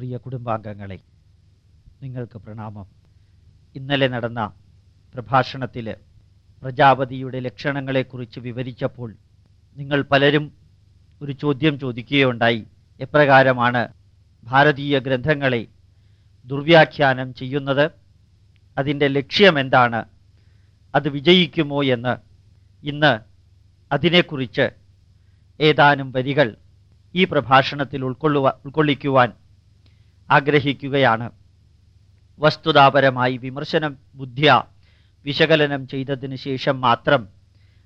പ്രിയ കുടുംബാംഗങ്ങളെ നിങ്ങൾക്ക് പ്രണാമം. ഇന്നലെ നടന്ന പ്രഭാഷണത്തിൽ പ്രജാപതിയുടെ ലക്ഷണങ്ങളെക്കുറിച്ച് വിവരിച്ചപ്പോൾ നിങ്ങൾ പലരും ഒരു ചോദ്യം ചോദിക്കുകയുണ്ടായി. എപ്രകാരമാണ് ഭാരതീയ ഗ്രന്ഥങ്ങളെ ദുർവ്യാഖ്യാനം ചെയ്യുന്നത്? അതിന്റെ ലക്ഷ്യം എന്താണ്? അത് വിജയിക്കുമോ എന്ന് ഇന്ന് അതിനെക്കുറിച്ച് ഏതാനും വരികൾ ഈ പ്രഭാഷണത്തിൽ ഉൾക്കൊള്ളുവാൻ ഉൾക്കൊള്ളിക്കുവാൻ ആഗ്രഹിക്കുകയാണ്. വസ്തുതാപരമായി വിമർശനം ബുദ്ധ്യ വിശകലനം ചെയ്തതിന് ശേഷം മാത്രം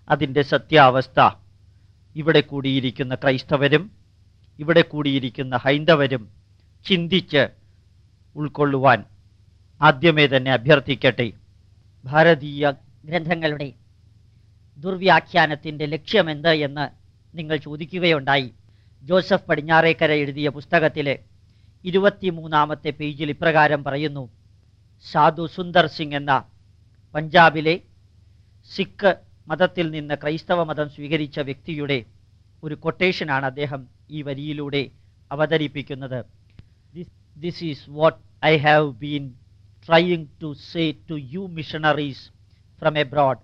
അതിന്റെ സത്യാവസ്ഥ ഇവിടെ കൂടിയിരിക്കുന്ന ക്രൈസ്തവരും ഇവിടെ കൂടിയിരിക്കുന്ന ഹൈന്ദവരും ചിന്തിച്ച് ഉൾക്കൊള്ളുവാൻ ആദ്യമേ തന്നെ അഭ്യർത്ഥിക്കട്ടെ. ഭാരതീയ ഗ്രന്ഥങ്ങളുടെ ദുർവ്യാഖ്യാനത്തിന്റെ ലക്ഷ്യമെന്ത് എന്ന് നിങ്ങൾ ചോദിക്കുകയുണ്ടായി. ജോസഫ് പടിഞ്ഞാറേക്കര എഴുതിയ പുസ്തകത്തിലെ ഇരുപത്തിമൂന്നാമത്തെ പേജിൽ ഇപ്രകാരം പറയുന്നു. സാധു സുന്ദർ സിംഗ് എന്ന പഞ്ചാബിലെ സിഖ് മതത്തിൽ നിന്ന് ക്രൈസ്തവ മതം സ്വീകരിച്ച വ്യക്തിയുടെ ഒരു കൊട്ടേഷനാണ് അദ്ദേഹം ഈ വരിയിലൂടെ അവതരിപ്പിക്കുന്നത്. This is what I have been trying to say to you missionaries from abroad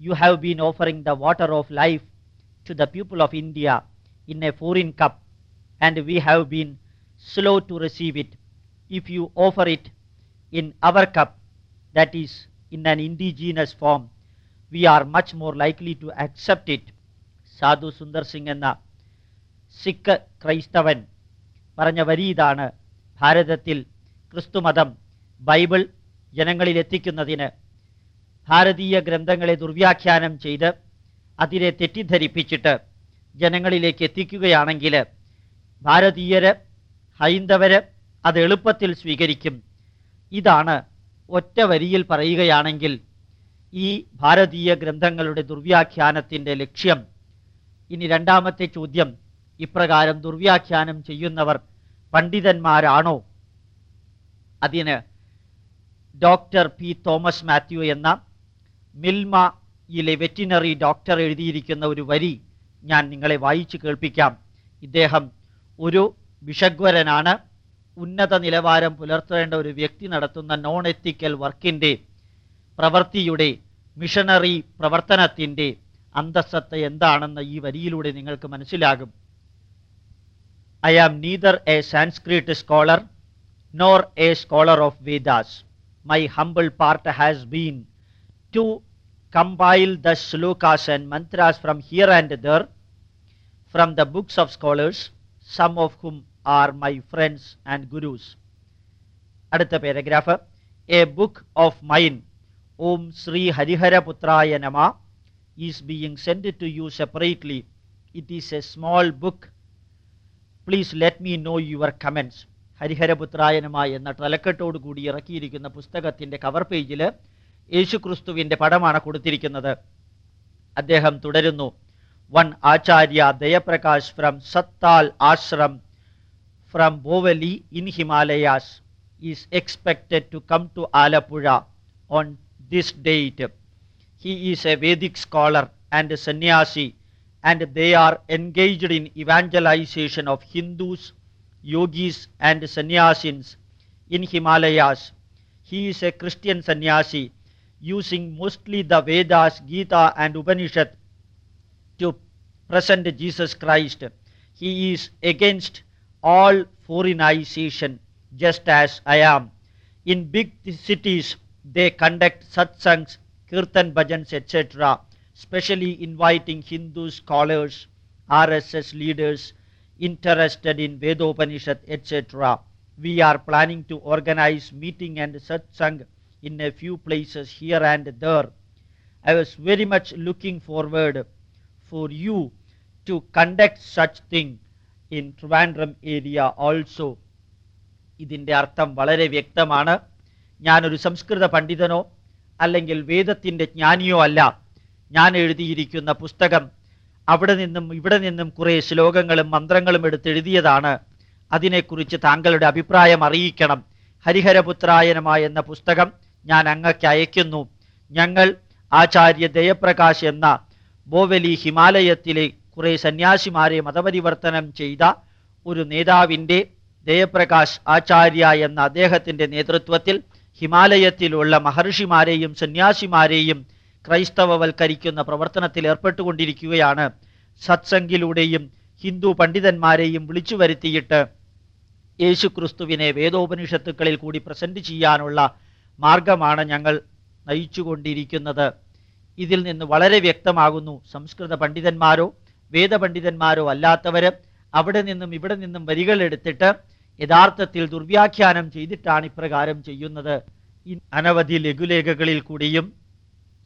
you have been offering the water of life to the people of India in a foreign cup and we have been slow to receive it. If you offer it in our cup, that is, in an indigenous form, we are much more likely to accept it. സാധു സുന്ദർ സിംഗ് എന്ന സിഖ് ക്രൈസ്തവൻ പറഞ്ഞ വരി ഇതാണ് ഭാരതത്തിൽ ക്രിസ്തുമതം Bible ജനങ്ങളിൽ എത്തിക്കുന്നതിന് ഭാരതീയ ഗ്രന്ഥങ്ങളെ ദുർവ്യാഖ്യാനം ചെയ്ത് അതിനെ തെറ്റിദ്ധരിപ്പിച്ചിട്ട് ജനങ്ങളിലേക്ക് എത്തിക്കുകയാണെങ്കിൽ ഭാരതീയര് ഹൈന്ദവര് അത് എളുപ്പത്തിൽ സ്വീകരിക്കും. ഇതാണ് ഒറ്റ വരിയിൽ പറയുകയാണെങ്കിൽ ഈ ഭാരതീയ ഗ്രന്ഥങ്ങളുടെ ദുർവ്യാഖ്യാനത്തിന്റെ ലക്ഷ്യം. ഇനി രണ്ടാമത്തെ ചോദ്യം ഇപ്രകാരം ദുർവ്യാഖ്യാനം ചെയ്യുന്നവർ പണ്ഡിതന്മാരാണോ? അതിന് ഡോക്ടർ പി തോമസ് മാത്യു എന്ന മിൽമ യിലെ വെറ്റിനറി ഡോക്ടർ എഴുതിയിരിക്കുന്ന ഒരു വരി ഞാൻ നിങ്ങളെ വായിച്ചു കേൾപ്പിക്കാം. ഇദ്ദേഹം ഒരു വിഷഗ്വരനാണ്. ഉന്നത നിലവാരം പുലർത്തേണ്ട ഒരു വ്യക്തി നടത്തുന്ന നോൺ എത്തിക്കൽ വർക്കിന്റെ പ്രവൃത്തിയുടെ മിഷണറി പ്രവർത്തനത്തിന്റെ അന്തസ്സത്ത എന്താണെന്ന് ഈ വരിയിലൂടെ നിങ്ങൾക്ക് മനസ്സിലാകും. I am neither a Sanskrit scholar nor a scholar of Vedas my humble part has been to compile the shlokas and mantras from here and there from the books of scholars, some of whom are my friends and gurus. അടുത്ത paragraph a book of mine Om Shri ഹരിഹരപുത്രായ നമ. Is being send to you separately it is a small book please let me know your comments ഹരിഹരപുത്രായ നമ എന്ന തലക്കെട്ടോടു കൂടി ഇറക്കിയിരിക്കുന്ന പുസ്തകത്തിന്റെ cover പേജിൽ യേശുക്രിസ്തുവിന്റെ പടമാണ് കൊടുത്തിരിക്കുന്നത്. അദ്ദേഹം തുടരുന്നു. one Acharya Dayaprakash from Sattal Ashram from Bovali in Himalayas is expected to come to Alapura on this date. He is a Vedic scholar and sannyasi and they are engaged in evangelization of Hindus, yogis and sannyasins in Himalayas. He is a Christian sannyasi using mostly the Vedas, Gita and Upanishad to present Jesus Christ. He is against all foreignization, just as I am. In big cities, they conduct satsangs, kirtan bhajans, etc., specially inviting Hindu scholars, RSS leaders interested in Vedopanishad, etc. We are planning to organize meeting and satsang in a few places here and there. I was very much looking forward for you to conduct such thing in Trivandrum area also. ഇതിന്റെ അർത്ഥം വളരെ വ്യക്തമാണ്. ഞാനൊരു സംസ്കൃത പണ്ഡിതനോ അല്ലെങ്കിൽ വേദത്തിന്റെ ജ്ഞാനിയോ അല്ല. ഞാൻ എഴുതിയിരിക്കുന്ന പുസ്തകം അവിടെ നിന്നും ഇവിടെ നിന്നും കുറേ ശ്ലോകങ്ങളും മന്ത്രങ്ങളും എടുത്ത് എഴുതിയതാണ്. അതിനെക്കുറിച്ച് താങ്കളുടെ അഭിപ്രായം അറിയിക്കണം. ഹരിഹരപുത്രായനമ എന്ന പുസ്തകം ഞാൻ അങ്ങക്ക് അയക്കുന്നു. ഞങ്ങൾ ആചാര്യ ദയപ്രകാശ് എന്ന ബോവലി ഹിമാലയത്തിലെ കുറേ സന്യാസിമാരെ മതപരിവർത്തനം ചെയ്ത ഒരു നേതാവിന്റെ ജയപ്രകാശ് ആചാര്യ എന്ന അദ്ദേഹത്തിന്റെ നേതൃത്വത്തിൽ ഹിമാലയത്തിലുള്ള മഹർഷിമാരെയും സന്യാസിമാരെയും ക്രൈസ്തവവൽക്കരിക്കുന്ന പ്രവർത്തനത്തിൽ ഏർപ്പെട്ടുകൊണ്ടിരിക്കുകയാണ്. സത്സംഗിലൂടെയും ഹിന്ദു പണ്ഡിതന്മാരെയും വിളിച്ചു വരുത്തിയിട്ട് യേശുക്രിസ്തുവിനെ വേദോപനിഷത്തുക്കളിൽ കൂടി പ്രസന്റ് ചെയ്യാനുള്ള മാർഗമാണ് ഞങ്ങൾ നയിച്ചുകൊണ്ടിരിക്കുന്നത്. ഇതിൽ നിന്ന് വളരെ വ്യക്തമാകുന്നു. സംസ്കൃത പണ്ഡിതന്മാരോ വേദപണ്ഡിതന്മാരോ അല്ലാത്തവര് അവിടെ നിന്നും ഇവിടെ നിന്നും വരികൾ എടുത്തിട്ട് യഥാർത്ഥത്തിൽ ദുർവ്യാഖ്യാനം ചെയ്തിട്ടാണ് ഇപ്രകാരം ചെയ്യുന്നത്. അനവധി ലഘുലേഖകളിൽ കൂടിയും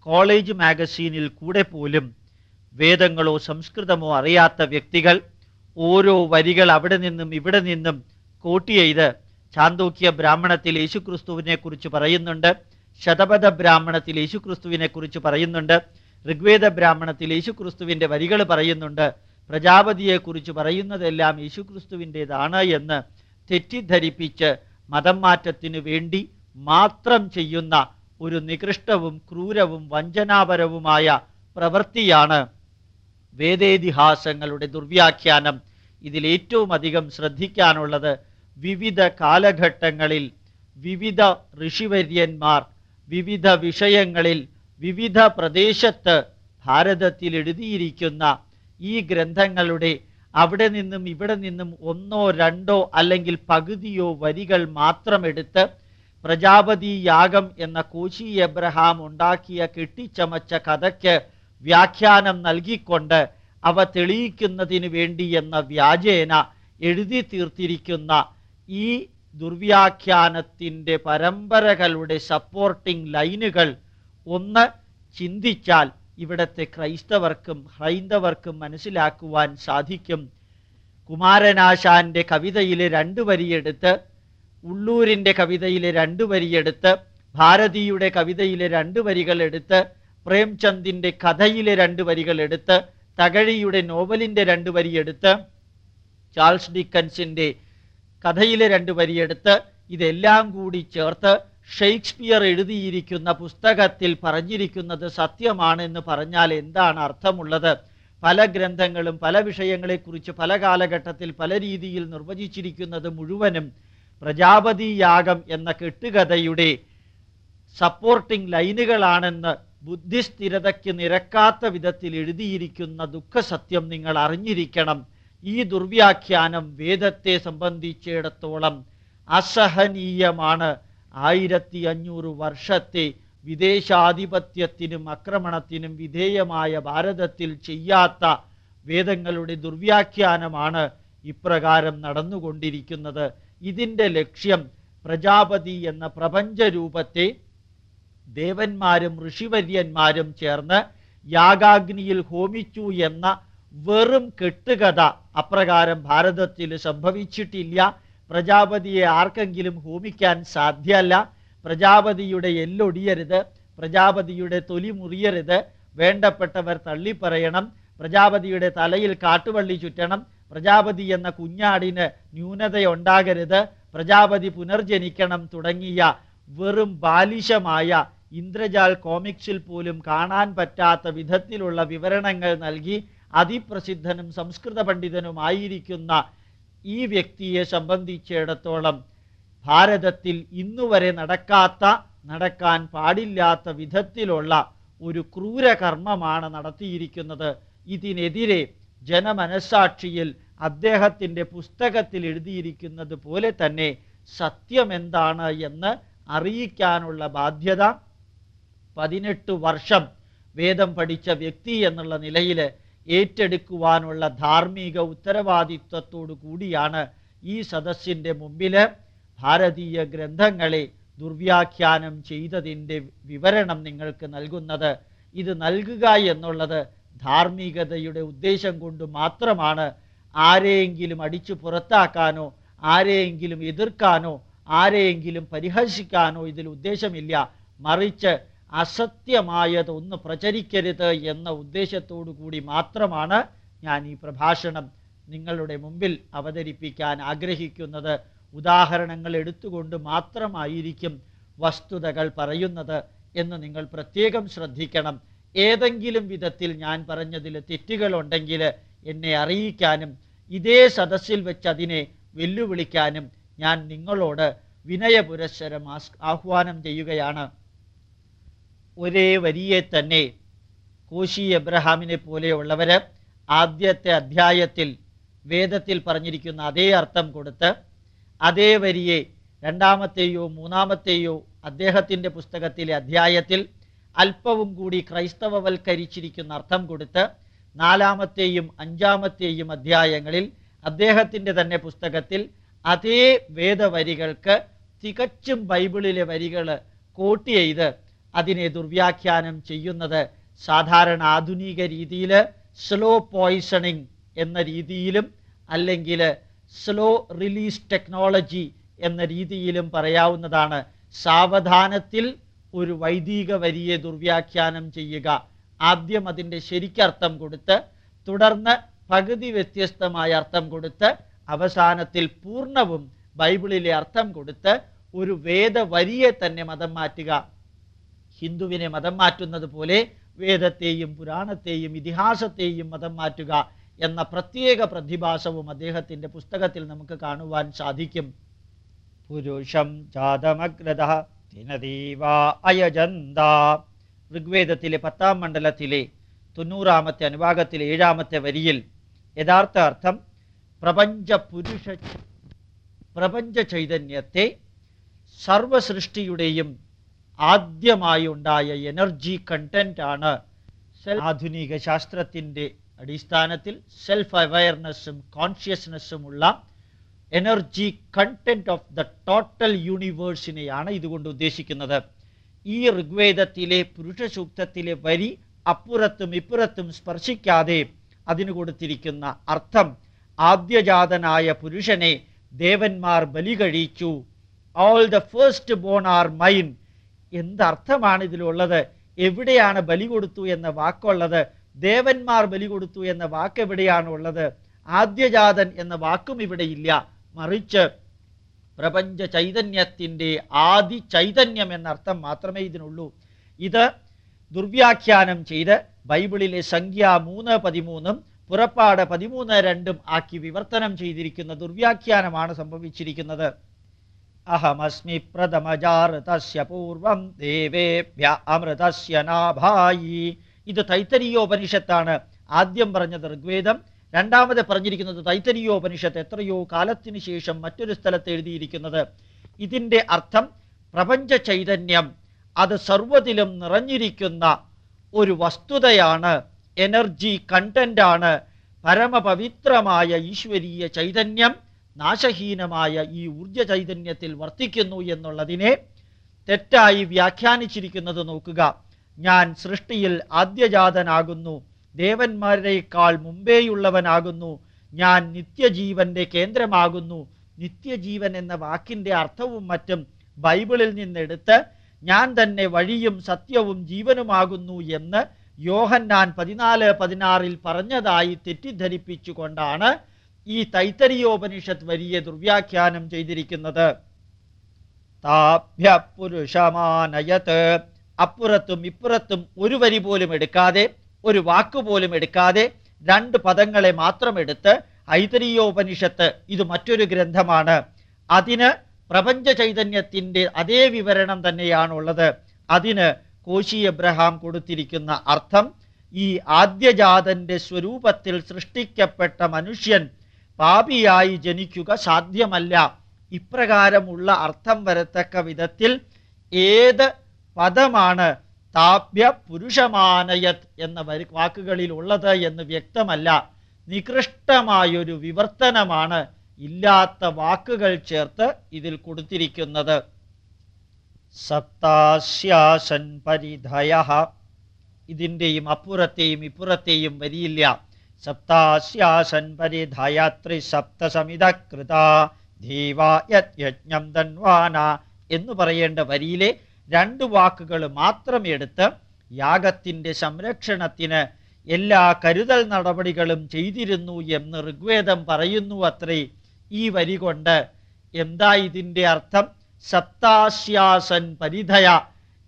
കോളേജ് മാഗസീനിൽ കൂടെ പോലും വേദങ്ങളോ സംസ്കൃതമോ അറിയാത്ത വ്യക്തികൾ ഓരോ വരികൾ അവിടെ നിന്നും ഇവിടെ നിന്നും കോട്ട് ചെയ്ത് ചാന്തോക്യ ബ്രാഹ്മണത്തിൽ യേശുക്രിസ്തുവിനെ കുറിച്ച് പറയുന്നുണ്ട്. ശതപഥ ബ്രാഹ്മണത്തിൽ യേശുക്രിസ്തുവിനെ കുറിച്ച് പറയുന്നുണ്ട്. ഋഗ്വേദ ബ്രാഹ്മണത്തിൽ യേശുക്രിസ്തുവിന്റെ വരികൾ പറയുന്നുണ്ട്. പ്രജാപതിയെ കുറിച്ച് പറയുന്നതെല്ലാം യേശുക്രിസ്തുവിന്റെതാണ് എന്ന് തെറ്റിദ്ധരിപ്പിച്ച് മതം മാറ്റത്തിനു വേണ്ടി മാത്രം ചെയ്യുന്ന ഒരു നികൃഷ്ടവും ക്രൂരവും വഞ്ചനാപരവുമായ പ്രവൃത്തിയാണ് വേദേതിഹാസങ്ങളുടെ ദുർവ്യാഖ്യാനം. ഇതിൽ ഏറ്റവും അധികം ശ്രദ്ധിക്കാനുള്ളത് വിവിധ കാലഘട്ടങ്ങളിൽ വിവിധ ഋഷിവര്യന്മാർ വിവിധ വിഷയങ്ങളിൽ വിവിധ പ്രദേശത്ത് ഭാരതത്തിൽ എഴുതിയിരിക്കുന്ന ഈ ഗ്രന്ഥങ്ങളുടെ അവിടെ നിന്നും ഇവിടെ നിന്നും ഒന്നോ രണ്ടോ അല്ലെങ്കിൽ പകുതിയോ വരികൾ മാത്രം എടുത്ത് പ്രജാപതി യാഗം എന്ന കോശി എബ്രഹാം ഉണ്ടാക്കിയ കെട്ടിച്ചമച്ച കഥയ്ക്ക് വ്യാഖ്യാനം നൽകിക്കൊണ്ട് അവ തെളിയിക്കുന്നതിന് വേണ്ടി എന്ന വ്യാജേന എഴുതി തീർത്തിരിക്കുന്ന ഈ ദുർവ്യാഖ്യാനത്തിന്റെ പരമ്പരകളുടെ സപ്പോർട്ടിംഗ് ലൈനുകൾ ഒന്ന് ചിന്തിച്ചാൽ ഇവിടത്തെ ക്രൈസ്തവർക്കും ഹൈന്ദവർക്കും മനസ്സിലാക്കുവാൻ സാധിക്കും. കുമാരനാശാന്റെ കവിതയിലെ രണ്ടു വരിയെടുത്ത് ഉള്ളൂരിന്റെ കവിതയിലെ രണ്ടു വരിയെടുത്ത് ഭാരതിയുടെ കവിതയിലെ രണ്ട് വരികളെടുത്ത് പ്രേംചന്ദിന്റെ കഥയിലെ രണ്ട് വരികളെടുത്ത് തകഴിയുടെ നോവലിന്റെ രണ്ട് വരിയെടുത്ത് ചാൾസ് ഡിക്കൻസിന്റെ കഥയിലെ രണ്ട് വരിയെടുത്ത് ഇതെല്ലാം കൂടി ചേർത്ത് ഷേക്സ്പിയർ എഴുതിയിരിക്കുന്ന പുസ്തകത്തിൽ പറഞ്ഞിരിക്കുന്നത് സത്യമാണെന്ന് പറഞ്ഞാൽ എന്താണ് അർത്ഥമുള്ളത്? പല ഗ്രന്ഥങ്ങളും പല വിഷയങ്ങളെക്കുറിച്ച് പല കാലഘട്ടത്തിൽ പല രീതിയിൽ നിർവചിച്ചിരിക്കുന്നത് മുഴുവനും പ്രജാപതി യാഗം എന്ന കെട്ടുകഥയുടെ സപ്പോർട്ടിംഗ് ലൈനുകളാണെന്ന് ബുദ്ധിസ്ഥിരതയ്ക്ക് നിരക്കാത്ത വിധത്തിൽ എഴുതിയിരിക്കുന്ന ദുഃഖസത്യം നിങ്ങൾ അറിഞ്ഞിരിക്കണം. ഈ ദുർവ്യാഖ്യാനം വേദത്തെ സംബന്ധിച്ചിടത്തോളം അസഹനീയമാണ്. ആയിരത്തി അഞ്ഞൂറ് വർഷത്തെ വിദേശാധിപത്യത്തിനും ആക്രമണത്തിനും വിധേയമായ ഭാരതത്തിൽ ചെയ്യാത്ത വേദങ്ങളുടെ ദുർവ്യാഖ്യാനമാണ് ഇപ്രകാരം നടന്നുകൊണ്ടിരിക്കുന്നത്. ഇതിന്റെ ലക്ഷ്യം പ്രജാപതി എന്ന പ്രപഞ്ചരൂപത്തെ ദേവന്മാരും ഋഷിവര്യന്മാരും ചേർന്ന് യാഗാഗ്നിയിൽ ഹോമിച്ചു എന്ന വെറും കെട്ടുകഥ അപ്രകാരം ഭാരതത്തിൽ സംഭവിച്ചിട്ടില്ല. പ്രജാപതിയെ ആർക്കെങ്കിലും ഹോമിക്കാൻ സാധ്യമല്ല പ്രജാപതിയുടെ എല്ലൊടിയരുത്. പ്രജാപതിയുടെ തൊലി മുറിയരുത്. വേണ്ടപ്പെട്ടവർ തള്ളിപ്പറയണം. പ്രജാപതിയുടെ തലയിൽ കാട്ടുവള്ളി ചുറ്റണം. പ്രജാപതി എന്ന കുഞ്ഞാടിന് ന്യൂനതയുണ്ടാകരുത്. പ്രജാപതി പുനർജനിക്കണം തുടങ്ങിയ വെറും ബാലിശമായ ഇന്ദ്രജാൽ കോമിക്സിൽ പോലും കാണാൻ പറ്റാത്ത വിധത്തിലുള്ള വിവരണങ്ങൾ നൽകി അതിപ്രസിദ്ധനും സംസ്കൃത പണ്ഡിതനുമായിരിക്കുന്ന ഈ വ്യക്തിയെ സംബന്ധിച്ചിടത്തോളം ഭാരതത്തിൽ ഇന്നുവരെ നടക്കാത്ത നടക്കാൻ പാടില്ലാത്ത വിധത്തിലുള്ള ഒരു ക്രൂരകർമ്മമാണ് നടത്തിയിരിക്കുന്നത്. ഇതിനെതിരെ ജനമനസാക്ഷിയിൽ അദ്ദേഹത്തിന്റെ പുസ്തകത്തിൽ എഴുതിയിരിക്കുന്നത് പോലെ തന്നെ സത്യമെന്താണ് എന്ന് അറിയിക്കാനുള്ള ബാധ്യത പതിനെട്ട് വർഷം വേദം പഠിച്ച വ്യക്തി എന്നുള്ള നിലയിൽ ഏറ്റെടുക്കുവാനുള്ള ധാർമ്മിക ഉത്തരവാദിത്വത്തോടു കൂടിയാണ് ഈ സദസ്സിന്റെ മുമ്പിൽ ഭാരതീയ ഗ്രന്ഥങ്ങളെ ദുർവ്യാഖ്യാനം ചെയ്തതിന്റെ വിവരണം നിങ്ങൾക്ക് നൽകുന്നത്. ഇത് നൽകുക എന്നുള്ളത് ധാർമ്മികതയുടെ ഉദ്ദേശം കൊണ്ട് മാത്രമാണ്. ആരെയെങ്കിലും അടിച്ചു പുറത്താക്കാനോ ആരെയെങ്കിലും എതിർക്കാനോ ആരെയെങ്കിലും പരിഹസിക്കാനോ ഇതിൽ ഉദ്ദേശമില്ല. മറിച്ച് അസത്യമായതൊന്ന് പ്രചരിക്കരുത് എന്ന ഉദ്ദേശത്തോടു കൂടി മാത്രമാണ് ഞാൻ ഈ പ്രഭാഷണം നിങ്ങളുടെ മുമ്പിൽ അവതരിപ്പിക്കാൻ ആഗ്രഹിക്കുന്നത്. ഉദാഹരണങ്ങൾ എടുത്തുകൊണ്ട് മാത്രമായിരിക്കും വസ്തുതകൾ പറയുന്നത് എന്ന് നിങ്ങൾ പ്രത്യേകം ശ്രദ്ധിക്കണം. ഏതെങ്കിലും വിധത്തിൽ ഞാൻ പറഞ്ഞതിൽ തെറ്റുകളുണ്ടെങ്കിൽ എന്നെ അറിയിക്കാനും ഇതേ സദസ്സിൽ വെച്ച് അതിനെ വെല്ലുവിളിക്കാനും ഞാൻ നിങ്ങളോട് വിനയപുരസ്സരം ആഹ്വാനം ചെയ്യുകയാണ്. ഒരേ വരിയെ തന്നെ കോശി എബ്രഹാമിനെ പോലെയുള്ളവർ ആദ്യത്തെ അധ്യായത്തിൽ വേദത്തിൽ പറഞ്ഞിരിക്കുന്ന അതേ അർത്ഥം കൊടുത്ത് അതേ വരിയെ രണ്ടാമത്തെയോ മൂന്നാമത്തെയോ അദ്ദേഹത്തിന്റെ പുസ്തകത്തിലെ അധ്യായത്തിൽ അല്പവും കൂടി ക്രൈസ്തവവൽക്കരിച്ചിരിക്കുന്ന അർത്ഥം കൊടുത്ത് നാലാമത്തെയും അഞ്ചാമത്തെയും അധ്യായങ്ങളിൽ അദ്ദേഹത്തിന്റെ തന്നെ പുസ്തകത്തിൽ അതേ വേദവരികൾക്ക് തികച്ചും ബൈബിളിലെ വരികൾ കോട്ട് ചെയ്ത് അതിനെ ദുർവ്യാഖ്യാനം ചെയ്യുന്നത് സാധാരണ ആധുനിക രീതിയിൽ സ്ലോ പോയിസണിങ് എന്ന രീതിയിലും അല്ലെങ്കിൽ സ്ലോ റിലീസ് ടെക്നോളജി എന്ന രീതിയിലും പറയാവുന്നതാണ്. സാവധാനത്തിൽ ഒരു വൈദിക വരിയെ ദുർവ്യാഖ്യാനം ചെയ്യുക. ആദ്യം അതിന്റെ ശരിക്കർത്ഥം കൊടുത്ത് തുടർന്ന് പകുതി വ്യത്യസ്തമായ അർത്ഥം കൊടുത്ത് അവസാനത്തിൽ പൂർണവും ബൈബിളിലെ അർത്ഥം കൊടുത്ത് ഒരു വേദവരിയെ തന്നെ മതം മാറ്റുക. ഹിന്ദുവിനെ മതം മാറ്റുന്നത് പോലെ വേദത്തെയും പുരാണത്തെയും ഇതിഹാസത്തെയും മതം മാറ്റുക എന്ന പ്രത്യേക പ്രതിഭാസവും അദ്ദേഹത്തിന്റെ പുസ്തകത്തിൽ നമുക്ക് കാണുവാൻ സാധിക്കും. പുരുഷം ജാതമഗ്രത ദിനദീവ അയജന്ത. ഋഗ്വേദത്തിലെ പത്താം മണ്ഡലത്തിലെ തൊണ്ണൂറാമത്തെ അനുഭാഗത്തിലെ ഏഴാമത്തെ വരിയിൽ യഥാർത്ഥ അർത്ഥം പ്രപഞ്ച പുരുഷ പ്രപഞ്ച ചൈതന്യത്തെ സർവസൃഷ്ടിയുടെയും ആദ്യമായി ഉണ്ടായ എനർജി കണ്ടന്റ് ആണ് ആധുനിക ശാസ്ത്രത്തിന്റെ അടിസ്ഥാനത്തിൽ സെൽഫ് അവയർനെസ്സും കോൺഷ്യസ്നെസ്സും ഉള്ള energy content of the total യൂണിവേഴ്സിനെയാണ് ഇതുകൊണ്ട് ഉദ്ദേശിക്കുന്നത്. ഈ ഋഗ്വേദത്തിലെ പുരുഷ സൂക്തത്തിലെ വരി അപ്പുറത്തും ഇപ്പുറത്തും സ്പർശിക്കാതെ അതിന് കൊടുത്തിരിക്കുന്ന അർത്ഥം ആദ്യജാതനായ പുരുഷനെ ദേവന്മാർ ബലി കഴിച്ചു. All the first born are mine എന്തർത്ഥമാണ് ഇതിലുള്ളത് എവിടെയാണ് ബലി കൊടുത്തു എന്ന വാക്കുള്ളത്? ദേവന്മാർ ബലി കൊടുത്തു എന്ന വാക്ക് എവിടെയാണ് ഉള്ളത് ആദ്യജാതൻ എന്ന വാക്കും ഇവിടെ ഇല്ല മറിച്ച് പ്രപഞ്ച ചൈതന്യത്തിന്റെ ആദി ചൈതന്യം എന്നർത്ഥം മാത്രമേ ഇതിനുള്ളൂ. ഇത് ദുർവ്യാഖ്യാനം ചെയ്ത് ബൈബിളിലെ സംഖ്യ മൂന്ന് പതിമൂന്നും പുറപ്പാട് പതിമൂന്ന് രണ്ടും ആക്കി വിവർത്തനം ചെയ്തിരിക്കുന്ന ദുർവ്യാഖ്യാനമാണ് സംഭവിച്ചിരിക്കുന്നത്. അഹമസ്മി പ്രഥമജാതസ്യ പൂർവം ദേവേഭ്യ അമൃതസ്യ നാഭായി ഇത് തൈത്തരീയോപനിഷത്താണ് ആദ്യം പറഞ്ഞത് ഋഗ്വേദം. രണ്ടാമത് പറഞ്ഞിരിക്കുന്നത് തൈത്തരീയോപനിഷത്ത് എത്രയോ കാലത്തിനു ശേഷം മറ്റൊരു സ്ഥലത്ത് എഴുതിയിരിക്കുന്നത്. ഇതിന്റെ അർത്ഥം പ്രപഞ്ച ചൈതന്യം അത് സർവതിലും നിറഞ്ഞിരിക്കുന്ന ഒരു വസ്തുതയാണ് എനർജി കണ്ടന്റ് ആണ് പരമപവിത്രമായ ഈശ്വരീയ ചൈതന്യം. നാശഹീനമായ ഈ ഊർജ ചൈതന്യത്തിൽ വർത്തിക്കുന്നു എന്നുള്ളതിനെ തെറ്റായി വ്യാഖ്യാനിച്ചിരിക്കുന്നത് നോക്കുക. ഞാൻ സൃഷ്ടിയിൽ ആദ്യജാതനാകുന്നു. ദേവന്മാരേക്കാൾ മുമ്പേയുള്ളവനാകുന്നു. ഞാൻ നിത്യജീവന്റെ കേന്ദ്രമാകുന്നു. നിത്യജീവൻ എന്ന വാക്കിന്റെ അർത്ഥവും മറ്റും ബൈബിളിൽ നിന്നെടുത്ത് ഞാൻ തന്നെ വഴിയും സത്യവും ജീവനുമാകുന്നു എന്ന് യോഹന്നാൻ പതിനാല് പതിനാറിൽ പറഞ്ഞതായി തെറ്റിദ്ധരിപ്പിച്ചുകൊണ്ടാണ് ഈ തൈത്തരീയോപനിഷത്ത് വലിയ ദുർവ്യാഖ്യാനം ചെയ്തിരിക്കുന്നത്. താഭ്യ പുരുഷമാനയത്. അപ്പുറത്തും ഇപ്പുറത്തും ഒരു വരി പോലും എടുക്കാതെ ഒരു വാക്ക് പോലും എടുക്കാതെ രണ്ട് പദങ്ങളെ മാത്രം എടുത്ത് ഐതരീയോപനിഷത്ത് ഇത് മറ്റൊരു ഗ്രന്ഥമാണ്. അതിന് പ്രപഞ്ച ചൈതന്യത്തിന്റെ അതേ വിവരണം തന്നെയാണുള്ളത്. അതിന് കോശി എബ്രഹാം കൊടുത്തിരിക്കുന്ന അർത്ഥം ഈ ആദ്യജാതന്റെ സ്വരൂപത്തിൽ സൃഷ്ടിക്കപ്പെട്ട മനുഷ്യൻ പാപിയായി ജനിക്കുക സാധ്യമല്ല. ഇപ്രകാരമുള്ള അർത്ഥം വരത്തക്ക വിധത്തിൽ ഏത് പദമാണ് താപ്യ പുരുഷമാനയത് എന്ന വാക്കുകളിൽ ഉള്ളത് എന്ന് വ്യക്തമല്ല. നികൃഷ്ടമായൊരു വിവർത്തനമാണ് ഇല്ലാത്ത വാക്കുകൾ ചേർത്ത് ഇതിൽ കൊടുത്തിരിക്കുന്നത്. സപ്താശ്യാസൻ പരിധയ ഇതിന്റെയും അപ്പുറത്തെയും ഇപ്പുറത്തെയും വരിയില്ല. സപ്താശ്യാസൻ പരിധയ ത്രിസപ്തസമിത കൃത ധീവായജ്ഞം തന്വാന എന്ന് പറയേണ്ട വരിയിലെ രണ്ട് വാക്കുകൾ മാത്രം എടുത്ത് യാഗത്തിന്റെ സംരക്ഷണത്തിന് എല്ലാ കരുതൽ നടപടികളും ചെയ്തിരുന്നു എന്ന് ഋഗ്വേദം പറയുന്നു അത്രേ. ഈ വരി കൊണ്ട് എന്താ ഇതിന്റെ അർത്ഥം? സപ്താശ്യാസൻ പരിധയ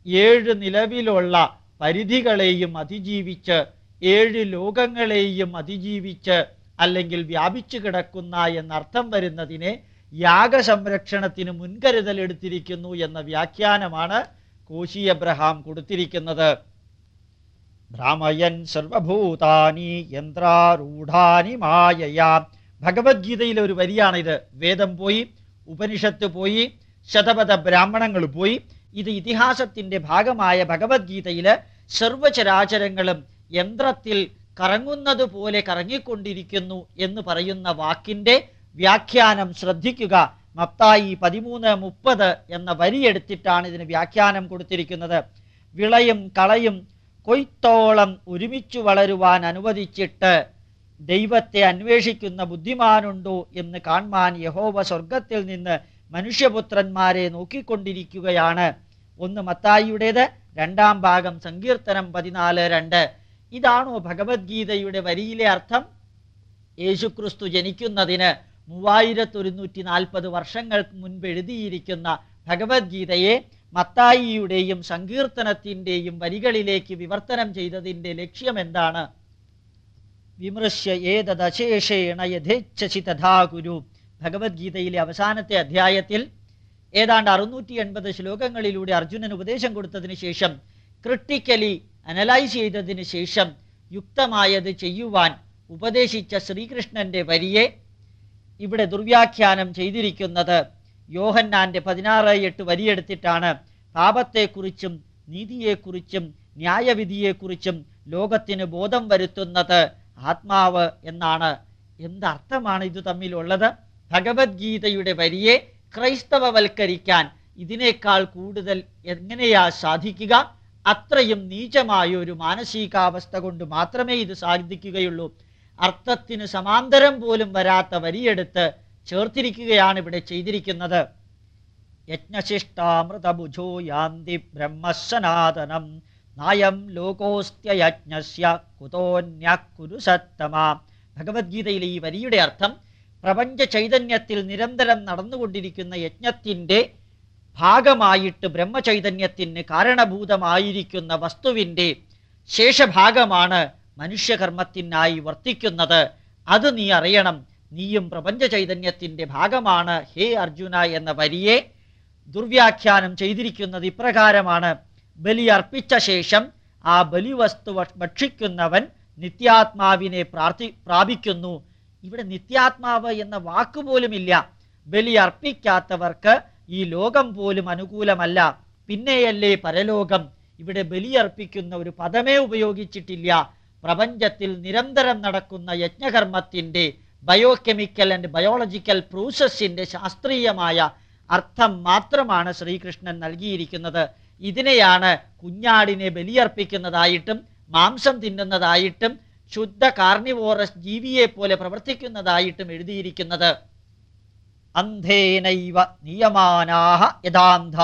ഏഴ് നിലവിലുള്ള പരിധികളെയും അതിജീവിച്ച് ഏഴ് ലോകങ്ങളെയും അതിജീവിച്ച് അല്ലെങ്കിൽ വ്യാപിച്ചു കിടക്കുന്ന എന്നർത്ഥം വരുന്നതിനെ യാഗസംരക്ഷണത്തിന് മുൻകരുതൽ എടുത്തിരിക്കുന്നു എന്ന വ്യാഖ്യാനമാണ് കോശി അബ്രഹാം കൊടുത്തിരിക്കുന്നത്. ഭ്രാമയൻ സർവഭൂതാനി യന്ത്രാരൂഢാനി മായയാ. ഭഗവത്ഗീതയിലെ ഒരു വരിയാണിത്. വേദം പോയി ഉപനിഷത്ത് പോയി ശതപഥ ബ്രാഹ്മണങ്ങൾ പോയി. ഇത് ഇതിഹാസത്തിന്റെ ഭാഗമായ ഭഗവത്ഗീതയിൽ സർവചരാചരങ്ങളും യന്ത്രത്തിൽ കറങ്ങുന്നത് പോലെ കറങ്ങിക്കൊണ്ടിരിക്കുന്നു എന്ന് പറയുന്ന വാക്കിന്റെ വ്യാഖ്യാനം ശ്രദ്ധിക്കുക. മത്തായി പതിമൂന്ന് മുപ്പത് എന്ന വരിയെടുത്തിട്ടാണ് ഇതിന് വ്യാഖ്യാനം കൊടുത്തിരിക്കുന്നത്. വിളയും കളയും കൊയ്ത്തോളം ഒരുമിച്ചു വളരുവാൻ അനുവദിച്ചിട്ട് ദൈവത്തെ അന്വേഷിക്കുന്ന ബുദ്ധിമാനുണ്ടോ എന്ന് കാണുവാൻ യഹോവ സ്വർഗത്തിൽ നിന്ന് മനുഷ്യപുത്രന്മാരെ നോക്കിക്കൊണ്ടിരിക്കുകയാണ്. ഒന്ന് മത്തായിയുടേത് രണ്ടാം ഭാഗം സങ്കീർത്തനം പതിനാല് രണ്ട്. ഇതാണോ ഭഗവത്ഗീതയുടെ വരിയിലെ അർത്ഥം? യേശുക്രിസ്തു ജനിക്കുന്നതിന് മൂവായിരത്തി നാൽപ്പത് വർഷങ്ങൾക്ക് മുൻപ് എഴുതിയിരിക്കുന്ന ഭഗവത്ഗീതയെ മത്തായിയുടെയും സങ്കീർത്തനത്തിന്റെയും വരികളിലേക്ക് വിവർത്തനം ചെയ്തതിന്റെ ലക്ഷ്യം എന്താണ് വിമൃശ്യ ഏതദശേഷേണ യഥേച്ഛസി തഥാ കുരു ഭഗവത്ഗീതയിലെ അവസാനത്തെ അധ്യായത്തിൽ ഏതാണ്ട് അറുന്നൂറ്റി എൺപത് ശ്ലോകങ്ങളിലൂടെ അർജുനൻ ഉപദേശം കൊടുത്തതിന് ശേഷം ക്രിട്ടിക്കലി അനലൈസ് ചെയ്തതിന് ശേഷം യുക്തമായത് ചെയ്യുവാൻ ഉപദേശിച്ച ശ്രീകൃഷ്ണന്റെ വരിയെ ഇവിടെ ദുർവ്യാഖ്യാനം ചെയ്തിരിക്കുന്നത് യോഹന്നാന്റെ പതിനാറ് എട്ട് വരിയെടുത്തിട്ടാണ്. പാപത്തെക്കുറിച്ചും നീതിയെക്കുറിച്ചും ന്യായവിധിയെക്കുറിച്ചും ലോകത്തിന് ബോധം വരുത്തുന്നത് ആത്മാവ് എന്നാണ്. എന്തർത്ഥമാണ് ഇത് തമ്മിലുള്ളത്? ഭഗവത്ഗീതയുടെ വരിയെ ക്രൈസ്തവവൽക്കരിക്കാൻ ഇതിനേക്കാൾ കൂടുതൽ എങ്ങനെയാ സാധിക്കുക? അത്രയും നീചമായ ഒരു മാനസികാവസ്ഥ കൊണ്ട് മാത്രമേ ഇത് സാധിക്കുകയുള്ളൂ. അർത്ഥത്തിന് സമാന്തരം പോലും വരാത്ത വരിയെടുത്ത് ചേർത്തിരിക്കുകയാണ് ഇവിടെ ചെയ്തിരിക്കുന്നത്. യജ്ഞശിഷ്ടാമൃതഭുജോ യാന്തി ബ്രഹ്മസനാതനം നായം ലോകോസ്ത്യയജ്ഞസ്യ കുതോന്യ കുരുസത്തമ. ഭഗവത്ഗീതയിലെ ഈ വരിയുടെ അർത്ഥം പ്രപഞ്ച ചൈതന്യത്തിൽ നിരന്തരം നടന്നുകൊണ്ടിരിക്കുന്ന യജ്ഞത്തിന്റെ ഭാഗമായിട്ട് ബ്രഹ്മചൈതന്യത്തിന് കാരണഭൂതമായിരിക്കുന്ന വസ്തുവിന്റെ ശേഷഭാഗമാണ് മനുഷ്യകർമ്മത്തിനായി വർത്തിക്കുന്നത്. അത് നീ അറിയണം. നീയും പ്രപഞ്ച ചൈതന്യത്തിന്റെ ഭാഗമാണ്. ഹേ അർജുന എന്ന വരിയെ ദുർവ്യാഖ്യാനം ചെയ്തിരിക്കുന്നത് ഇപ്രകാരമാണ്. ബലി അർപ്പിച്ച ശേഷം ആ ബലിവസ്തു വസ്തു ഭക്ഷിക്കുന്നവൻ നിത്യാത്മാവിനെ പ്രാർത്ഥി പ്രാപിക്കുന്നു. ഇവിടെ നിത്യാത്മാവ് എന്ന വാക്കുപോലുമില്ല. ബലി അർപ്പിക്കാത്തവർക്ക് ഈ ലോകം പോലും അനുകൂലമല്ല. പിന്നെയല്ലേ പരലോകം. ഇവിടെ ബലിയർപ്പിക്കുന്ന ഒരു പദമേ ഉപയോഗിച്ചിട്ടില്ല. പ്രപഞ്ചത്തിൽ നിരന്തരം നടക്കുന്ന യജ്ഞകർമ്മത്തിന്റെ ബയോകെമിക്കൽ ആൻഡ് ബയോളജിക്കൽ പ്രോസസ്സിന്റെ ശാസ്ത്രീയമായ അർത്ഥം മാത്രമാണ് ശ്രീകൃഷ്ണൻ നൽകിയിരിക്കുന്നത്. ഇതിനെയാണ് കുഞ്ഞാടിനെ ബലിയർപ്പിക്കുന്നതായിട്ടും മാംസം തിന്നുന്നതായിട്ടും ശുദ്ധ കാർണിവോറസ് ജീവിയെ പോലെ പ്രവർത്തിക്കുന്നതായിട്ടും എഴുതിയിരിക്കുന്നത്. അന്ധേനൈവ നിയമാനാഹ യഥാന്ധ.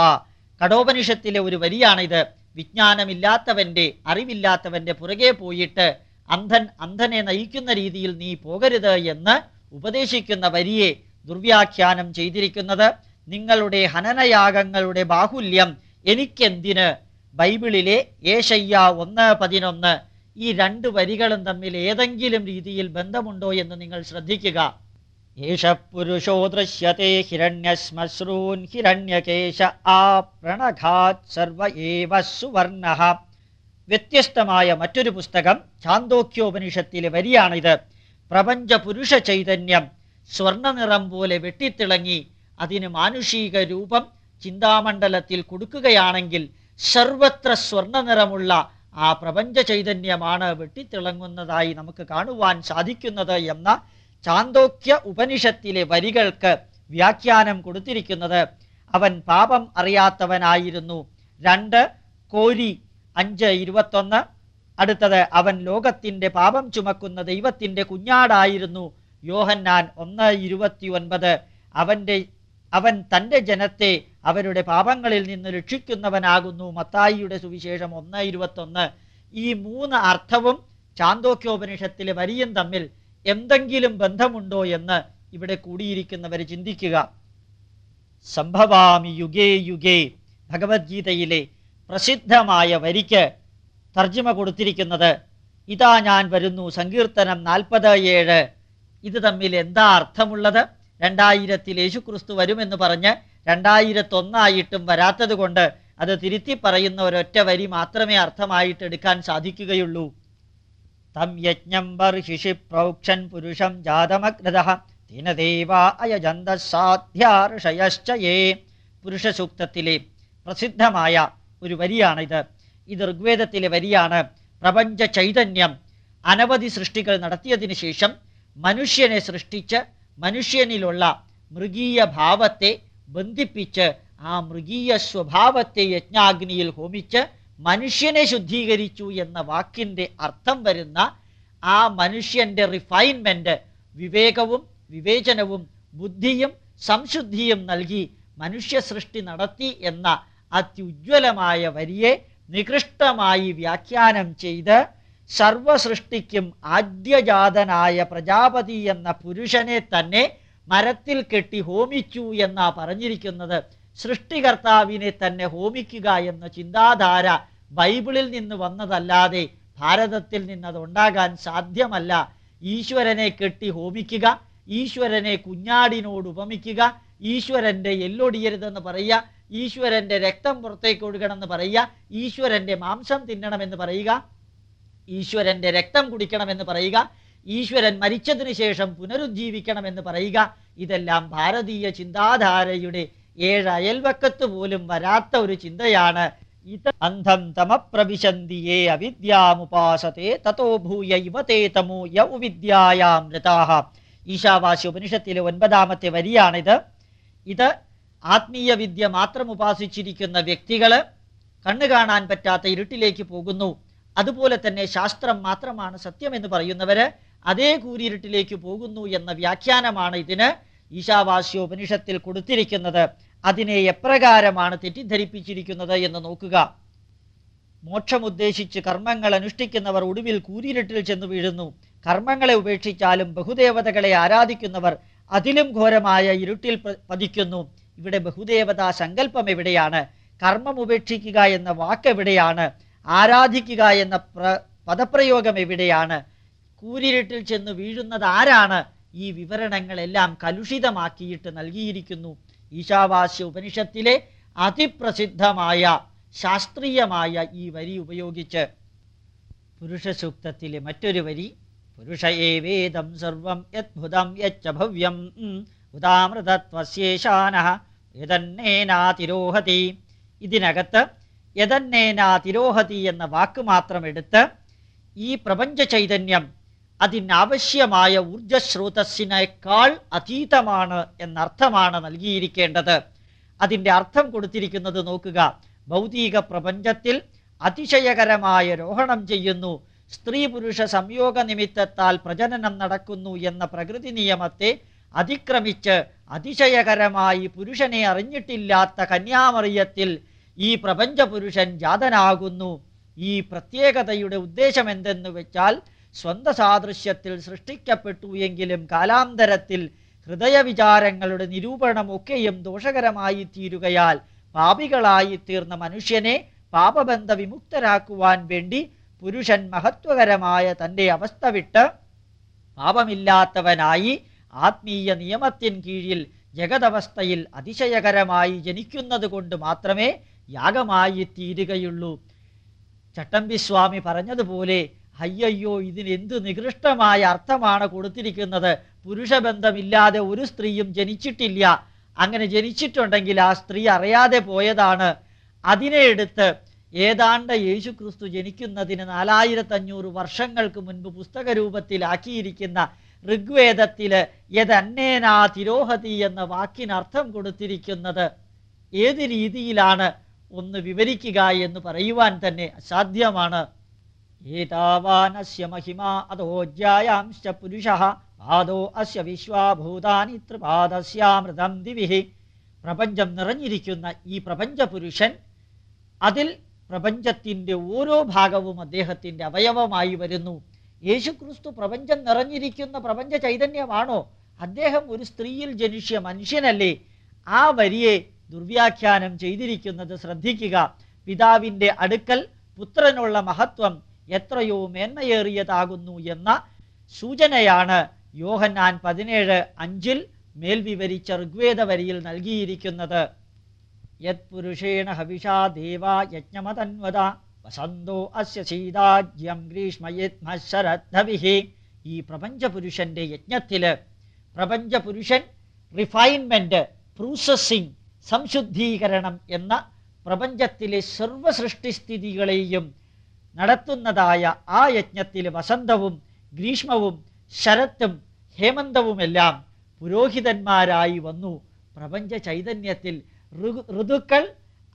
കടോപനിഷത്തിലെ ഒരു വരിയാണിത്. വിജ്ഞാനമില്ലാത്തവന്റെ അറിവില്ലാത്തവന്റെ പുറകെ പോയിട്ട് അന്ധൻ അന്ധനെ നയിക്കുന്ന രീതിയിൽ നീ പോകരുത് എന്ന് ഉപദേശിക്കുന്ന വരിയെ ദുർവ്യാഖ്യാനം ചെയ്തിരിക്കുന്നത്. നിങ്ങളുടെ ഹനനയാഗങ്ങളുടെ ബാഹുല്യം എനിക്കെന്തിന്? ബൈബിളിലെ ഏഷയ്യ ഒന്ന് പതിനൊന്ന്. ഈ രണ്ട് വരികളും തമ്മിൽ ഏതെങ്കിലും രീതിയിൽ ബന്ധമുണ്ടോ എന്ന് നിങ്ങൾ ശ്രദ്ധിക്കുക. ഏഷ പുരുഷോ ദൃശ്യത്തെ ഹിരണ്യശ്മശ്രൂൻ ഹിരണ്യകേശ ആ പ്രണഘാത് സുവർണ. വ്യത്യസ്തമായ മറ്റൊരു പുസ്തകം ചാന്തോക്യോപനിഷത്തിലെ വരിയാണിത്. പ്രപഞ്ച പുരുഷ ചൈതന്യം സ്വർണനിറം പോലെ വെട്ടിത്തിളങ്ങി അതിന് മാനുഷിക രൂപം ചിന്താമണ്ഡലത്തിൽ കൊടുക്കുകയാണെങ്കിൽ സർവത്ര സ്വർണനിറമുള്ള ആ പ്രപഞ്ച ചൈതന്യമാണ് വെട്ടിത്തിളങ്ങുന്നതായി നമുക്ക് കാണുവാൻ സാധിക്കുന്നത് എന്ന ചാന്തോക്യ ഉപനിഷത്തിലെ വരികൾക്ക് വ്യാഖ്യാനം കൊടുത്തിരിക്കുന്നത് അവൻ പാപം അറിയാത്തവനായിരുന്നു. രണ്ട് കോരി അഞ്ച് ഇരുപത്തൊന്ന്. അടുത്തത് അവൻ ലോകത്തിന്റെ പാപം ചുമക്കുന്ന ദൈവത്തിന്റെ കുഞ്ഞാടായിരുന്നു. യോഹന്നാൻ ഒന്ന് ഇരുപത്തി ഒൻപത് അവന്റെ അവൻ തന്റെ ജനത്തെ അവരുടെ പാപങ്ങളിൽ നിന്ന് രക്ഷിക്കുന്നവനാകുന്നു. മത്തായിയുടെ സുവിശേഷം ഒന്ന് ഇരുപത്തൊന്ന്. ഈ മൂന്ന് അർത്ഥവും ചാന്തോക്യോപനിഷത്തിലെ വരിയും തമ്മിൽ എന്തെങ്കിലും ബന്ധമുണ്ടോ എന്ന് ഇവിടെ കൂടിയിരിക്കുന്നവർ ചിന്തിക്കുക. സംഭവാമി യുഗേ യുഗേ. ഭഗവത്ഗീതയിലെ പ്രസിദ്ധമായ വരിക്ക് തർജമ കൊടുത്തിരിക്കുന്നത് ഇതാ ഞാൻ വരുന്നു സങ്കീർത്തനം നാൽപ്പത് ഏഴ്. ഇത് തമ്മിൽ എന്താ അർത്ഥമുള്ളത്? രണ്ടായിരത്തിൽ യേശുക്രിസ്തു വരുമെന്ന് പറഞ്ഞ് രണ്ടായിരത്തൊന്നായിട്ടും വരാത്തത് കൊണ്ട് അത് തിരുത്തി പറയുന്ന ഒരൊറ്റ വരി മാത്രമേ അർത്ഥമായിട്ട് എടുക്കാൻ സാധിക്കുകയുള്ളൂ. തം യജ്ഞം ബർഹിഷി പ്രൗക്ഷൻ പുരുഷം ജാതമഗ്രത ദിനദേവ അയജന്ത സാധ്യാർഷയശ്ചയേ. പുരുഷസൂക്തത്തിലെ പ്രസിദ്ധമായ ഒരു വരിയാണിത്. ഇത് ഋഗ്വേദത്തിലെ വരിയാണ് പ്രപഞ്ച ചൈതന്യം. അനവധി സൃഷ്ടികൾ നടത്തിയതിനു ശേഷം മനുഷ്യനെ സൃഷ്ടിച്ച് മനുഷ്യനിലുള്ള മൃഗീയ ഭാവത്തെ ബന്ധിപ്പിച്ച് ആ മൃഗീയ സ്വഭാവത്തെ യജ്ഞാഗ്നിയിൽ ഹോമിച്ച് മനുഷ്യനെ ശുദ്ധീകരിച്ചു എന്ന വാക്കിന്റെ അർത്ഥം വരുന്ന ആ മനുഷ്യന്റെ റിഫൈൻമെന്റ് വിവേകവും വിവേചനവും ബുദ്ധിയും സംശുദ്ധിയും നൽകി മനുഷ്യ സൃഷ്ടി നടത്തി എന്ന അത്യുജ്വലമായ വരിയെ നികൃഷ്ടമായി വ്യാഖ്യാനം ചെയ്ത് സർവസൃഷ്ടിക്കും ആദ്യജാതനായ പ്രജാപതി എന്ന പുരുഷനെ തന്നെ മരത്തിൽ കെട്ടി ഹോമിച്ചു എന്നാ പറഞ്ഞിരിക്കുന്നത്. സൃഷ്ടികർത്താവിനെ തന്നെ ഹോമിക്കുക എന്ന ചിന്താധാര ബൈബിളിൽ നിന്ന് വന്നതല്ലാതെ ഭാരതത്തിൽ നിന്നത് ഉണ്ടാകാൻ സാധ്യമല്ല. ഈശ്വരനെ കെട്ടി ഹോമിക്കുക ഈശ്വരനെ കുഞ്ഞാടിനോട് ഉപമിക്കുക ഈശ്വരന്റെ എല്ലൊടിയരുതെന്ന് പറയുക ഈശ്വരന്റെ രക്തം പുറത്തേക്ക് ഒഴുകണമെന്ന് പറയുക ഈശ്വരന്റെ മാംസം തിന്നണമെന്ന് പറയുക ഈശ്വരന്റെ രക്തം കുടിക്കണമെന്ന് പറയുക ഈശ്വരൻ മരിച്ചതിന് ശേഷം പുനരുജ്ജീവിക്കണമെന്ന് പറയുക ഇതെല്ലാം ഭാരതീയ ചിന്താധാരയുടെ ഏഴ് അയൽവക്കത്ത് പോലും വരാത്ത ഒരു ചിന്തയാണ് അന്ധം തമപ്രവിശന്തിയേ അവിദ്യാമുപാസത്തെ തതോ ഭൂയ ഇവതേ തമോ യ ഉവിദ്യായാം രതാഹ. ഈശാവാസ്യ ഉപനിഷത്തിലെ ഒൻപതാമത്തെ വരിയാണിത്. ഇത് ആത്മീയ വിദ്യ മാത്രം ഉപാസിച്ചിരിക്കുന്ന വ്യക്തികൾ കണ്ണു കാണാൻ പറ്റാത്ത ഇരുട്ടിലേക്ക് പോകുന്നു. അതുപോലെ തന്നെ ശാസ്ത്രം മാത്രമാണ് സത്യം എന്ന് പറയുന്നവര് അതേ കൂരിരുട്ടിലേക്ക് പോകുന്നു എന്ന വ്യാഖ്യാനമാണ് ഇതിന് ഈശാവാസ്യോപനിഷത്തിൽ കൊടുത്തിരിക്കുന്നത്. അതിനെ എപ്രകാരമാണ് തെറ്റിദ്ധരിപ്പിച്ചിരിക്കുന്നത് എന്ന് നോക്കുക. മോക്ഷം ഉദ്ദേശിച്ച് കർമ്മങ്ങൾ അനുഷ്ഠിക്കുന്നവർ ഒടുവിൽ കൂരിരുട്ടിൽ ചെന്ന് വീഴുന്നു. കർമ്മങ്ങളെ ഉപേക്ഷിച്ചാലും ബഹുദേവതകളെ ആരാധിക്കുന്നവർ അതിലും ഘോരമായ ഇരുട്ടിൽ പതിക്കുന്നു. ഇവിടെ ബഹുദേവതാ സങ്കല്പം എവിടെയാണ്? കർമ്മം ഉപേക്ഷിക്കുക എന്ന വാക്ക് എവിടെയാണ്? ആരാധിക്കുക എന്ന പ്ര പദപ്രയോഗം എവിടെയാണ്? കൂരിരുട്ടിൽ ചെന്ന് വീഴുന്നത് ആരാണ്? ഈ വിവരണങ്ങളെല്ലാം കലുഷിതമാക്കിയിട്ട് നൽകിയിരിക്കുന്നു. ഈശാവാസ്യ ഉപനിഷത്തിലെ അതിപ്രസിദ്ധമായ ശാസ്ത്രീയമായ ഈ വരി ഉപയോഗിച്ച് പുരുഷസൂക്തത്തിലെ മറ്റൊരു വരി പുരുഷ ഏവേദം സർവം യദ്ഭുതം യച്ച ഭവ്യം ഉദാമൃതത്വശേഷാന യതന്നേനാതിരോഹതി ഇതിനകത്ത് യതന്നേനാതിരോഹതി എന്ന വാക്ക് മാത്രം എടുത്ത് ഈ പ്രപഞ്ച ചൈതന്യം അതിനാവശ്യമായ ഊർജസ്രോതസ്സിനേക്കാൾ അതീതമാണ് എന്നർത്ഥമാണ് നൽകിയിരിക്കേണ്ടത്. അതിന്റെ അർത്ഥം കൊടുത്തിരിക്കുന്നത് നോക്കുക. ഭൗതിക പ്രപഞ്ചത്തിൽ അതിശയകരമായ രോഹണം ചെയ്യുന്നു. സ്ത്രീ പുരുഷ സംയോഗ നിമിത്തത്താൽ പ്രജനനം നടക്കുന്നു എന്ന പ്രകൃതി നിയമത്തെ അതിക്രമിച്ച് അതിശയകരമായി പുരുഷനെ അറിഞ്ഞിട്ടില്ലാത്ത കന്യാമറിയത്തിൽ ഈ പ്രപഞ്ച പുരുഷൻ ജാതനാകുന്നു. ഈ പ്രത്യേകതയുടെ ഉദ്ദേശം എന്തെന്ന് വെച്ചാൽ സ്വന്ത സാദൃശ്യത്തിൽ സൃഷ്ടിക്കപ്പെട്ടു എങ്കിലും കാലാന്തരത്തിൽ ഹൃദയവിചാരങ്ങളുടെ നിരൂപണമൊക്കെയും ദോഷകരമായി തീരുകയാൽ പാപികളായി തീർന്ന മനുഷ്യനെ പാപബന്ധ വിമുക്തരാക്കുവാൻ വേണ്ടി പുരുഷൻ മഹത്വകരമായ തന്റെ അവസ്ഥ വിട്ട് പാപമില്ലാത്തവനായി ആത്മീയ നിയമത്തിൻ കീഴിൽ ജഗതവസ്ഥയിൽ അതിശയകരമായി ജനിക്കുന്നത് കൊണ്ട് മാത്രമേ യാഗമായി തീരുകയുള്ളൂ ചട്ടമ്പിസ്വാമി പറഞ്ഞതുപോലെ അയ്യയ്യോ ഇതിന് എന്ത് നികൃഷ്ടമായ അർത്ഥമാണ് കൊടുത്തിരിക്കുന്നത്. പുരുഷബന്ധമില്ലാതെ ഒരു സ്ത്രീയും ജനിച്ചിട്ടില്ല. അങ്ങനെ ജനിച്ചിട്ടുണ്ടെങ്കിൽ ആ സ്ത്രീ അറിയാതെ പോയതാണ്. അതിനെ എടുത്ത് ഏതാണ്ട് യേശു ക്രിസ്തു ജനിക്കുന്നതിന് നാലായിരത്തഞ്ഞൂറ് വർഷങ്ങൾക്ക് മുൻപ് പുസ്തക രൂപത്തിലാക്കിയിരിക്കുന്ന ഋഗ്വേദത്തിൽ യതന്നേനാ തിരോഹതി എന്ന വാക്കിനർത്ഥം കൊടുത്തിരിക്കുന്നത് ഏത് രീതിയിലാണ്? ഒന്ന് വിവരിക്കുക എന്ന് പറയുവാൻ തന്നെ അസാധ്യമാണ്. ഏതാവാനസ്യ മഹിമാ അധോജ്യായാംശ്ച പുരുഷ പാദോ അസ്യ വിശ്വാഭൂതാനി ത്രിപാദസ്യാമൃതം ദിവിഹി പ്രപഞ്ചം നിറഞ്ഞിരിക്കുന്ന ഈ പ്രപഞ്ചപുരുഷൻ അതിൽ പ്രപഞ്ചത്തിന്റെ ഓരോ ഭാഗവും അദ്ദേഹത്തിന്റെ അവയവമായി വരുന്നു. യേശുക്രിസ്തു പ്രപഞ്ചം നിറഞ്ഞിരിക്കുന്ന പ്രപഞ്ച ചൈതന്യമാണോ? അദ്ദേഹം ഒരു സ്ത്രീയിൽ ജനിഷ്യ മനുഷ്യനല്ലേ? ആ വരിയെ ദുർവ്യാഖ്യാനം ചെയ്തിരിക്കുന്നത് ശ്രദ്ധിക്കുക. പിതാവിന്റെ അടുക്കൽ പുത്രനുള്ള മഹത്വം എത്രയോ മേന്മയേറിയതാകുന്നു എന്ന സൂചനയാണ് യോഹന്നാൻ പതിനേഴ് അഞ്ചിൽ മേൽ വിവരിച്ച ഋഗ്വേദ വരിയിൽ നൽകിയിരിക്കുന്നത്. യത് പുരുഷേണ ഹവിഷാ ദേവാ യജ്ഞമതന്വത വസന്തോ അസ്യ ശീതാജ്യം ഗ്രീഷ്മയത്മശരദ്ധവിഹി ഈ പ്രപഞ്ചപുരുഷന്റെ യജ്ഞത്തിൽ പ്രപഞ്ചപുരുഷൻ റിഫൈൻമെന്റ് പ്രോസസ്സിംഗ് സംശുദ്ധീകരണം എന്ന പ്രപഞ്ചത്തിലെ സർവ സൃഷ്ടിസ്ഥിതികളെയും നടത്തുന്നതായ ആ യജ്ഞത്തിൽ വസന്തവും ഗ്രീഷ്മവും ശരത്തും ഹേമന്തവുമെല്ലാം പുരോഹിതന്മാരായി വന്നു. പ്രപഞ്ച ചൈതന്യത്തിൽ ഋതുക്കൾ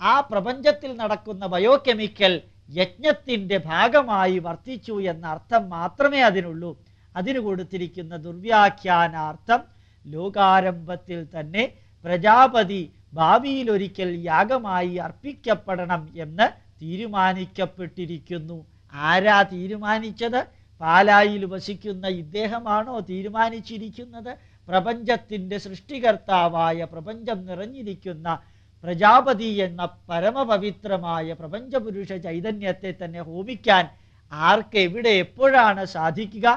ആ പ്രപഞ്ചത്തിൽ നടക്കുന്ന ബയോകെമിക്കൽ യജ്ഞത്തിന്റെ ഭാഗമായി വർത്തിച്ചു എന്ന അർത്ഥം മാത്രമേ അതിനുള്ളൂ. അതിന് കൊടുത്തിരിക്കുന്ന ദുർവ്യാഖ്യാനാർത്ഥം ലോകാരംഭത്തിൽ തന്നെ പ്രജാപതി ഭാവിയിലൊരിക്കൽ യാഗമായി അർപ്പിക്കപ്പെടണം എന്ന് തീരുമാനിക്കപ്പെട്ടിരിക്കുന്നു. ആരാ തീരുമാനിച്ചത്? പാലായിൽ വസിക്കുന്ന ഇദ്ദേഹമാണോ തീരുമാനിച്ചിരിക്കുന്നത്? പ്രപഞ്ചത്തിന്റെ സൃഷ്ടികർത്താവായ പ്രപഞ്ചം നിറഞ്ഞിരിക്കുന്ന പ്രജാപതി എന്ന പരമപവിത്രമായ പ്രപഞ്ചപുരുഷ ചൈതന്യത്തെ തന്നെ ഹോമിക്കാൻ ആർക്ക് എവിടെ എപ്പോഴാണ് സാധിക്കുക?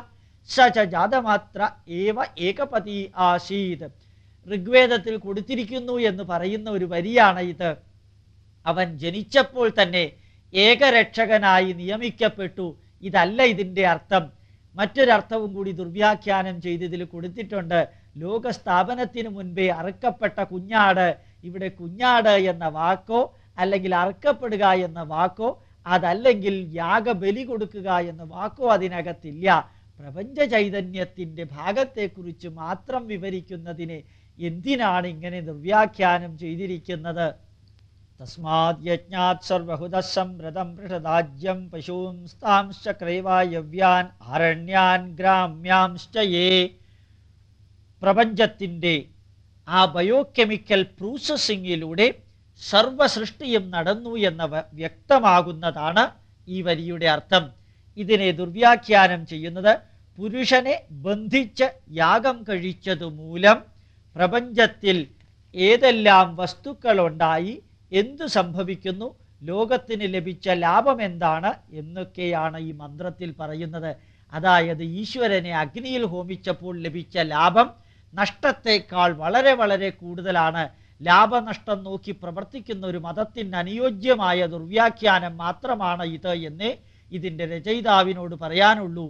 സച ജാതമാത്ര ഏവ ഏകപതി ആസീത്. ഋഗ്വേദത്തിൽ കൊടുത്തിരിക്കുന്നു എന്ന് പറയുന്ന ഒരു വരിയാണ് ഇത്. അവൻ ജനിച്ചപ്പോൾ തന്നെ ഏകരക്ഷകനായി നിയമിക്കപ്പെട്ടു. ഇതല്ല ഇതിന്റെ അർത്ഥം. മറ്റൊരർത്ഥവും കൂടി ദുർവ്യാഖ്യാനം ചെയ്ത് ഇതിൽ കൊടുത്തിട്ടുണ്ട്. ലോകസ്ഥാപനത്തിന് മുൻപേ അറുക്കപ്പെട്ട കുഞ്ഞാട് ഇവിടെ കുഞ്ഞാട് എന്ന വാക്കോ അല്ലെങ്കിൽ അറുക്കപ്പെടുക എന്ന വാക്കോ അതല്ലെങ്കിൽ യാഗബലി കൊടുക്കുക എന്ന വാക്കോ അതിനകത്തില്ല. പ്രപഞ്ച ചൈതന്യത്തിന്റെ ഭാഗത്തെക്കുറിച്ച് മാത്രം വിവരിക്കുന്നതിനെ എന്തിനാണ് ഇങ്ങനെ ദുർവ്യാഖ്യാനം ചെയ്തിരിക്കുന്നത്? തസ്മാത് യജ്ഞാത് സർവഹുത സംവൃതം പൃഷദാജ്യം പശൂംസ്താംശ്ച ക്രൈവായവ്യാൻ അരണ്യാൻ ഗ്രാമ്യാംശ്ച പ്രപഞ്ചത്തിന്റെ ആ ബയോകെമിക്കൽ പ്രോസസ്സിങ്ങിലൂടെ സർവസൃഷ്ടിയും നടന്നു എന്ന വ്യക്തമാകുന്നതാണ് ഈ വരിയുടെ അർത്ഥം. ഇതിനെ ദുർവ്യാഖ്യാനം ചെയ്യുന്നത് പുരുഷനെ ബന്ധിച്ച് യാഗം കഴിച്ചതുമൂലം പ്രപഞ്ചത്തിൽ ഏതെല്ലാം വസ്തുക്കളുണ്ടായി എന്തു സംഭവിക്കുന്നു? ലോകത്തിന് ലഭിച്ച ലാഭം എന്താണ്? എന്നൊക്കെയാണ് ഈ മന്ത്രത്തിൽ പറയുന്നത്. അതായത് ഈശ്വരനെ അഗ്നിയിൽ ഹോമിച്ചപ്പോൾ ലഭിച്ച ലാഭം നഷ്ടത്തേക്കാൾ വളരെ വളരെ കൂടുതലാണ്. ലാഭനഷ്ടം നോക്കി പ്രവർത്തിക്കുന്ന ഒരു മതത്തിന് അനുയോജ്യമായ ദുർവ്യാഖ്യാനം മാത്രമാണ് ഇത് എന്നേ ഇതിന്റെ രചയിതാവിനോട് പറയാനുള്ളൂ.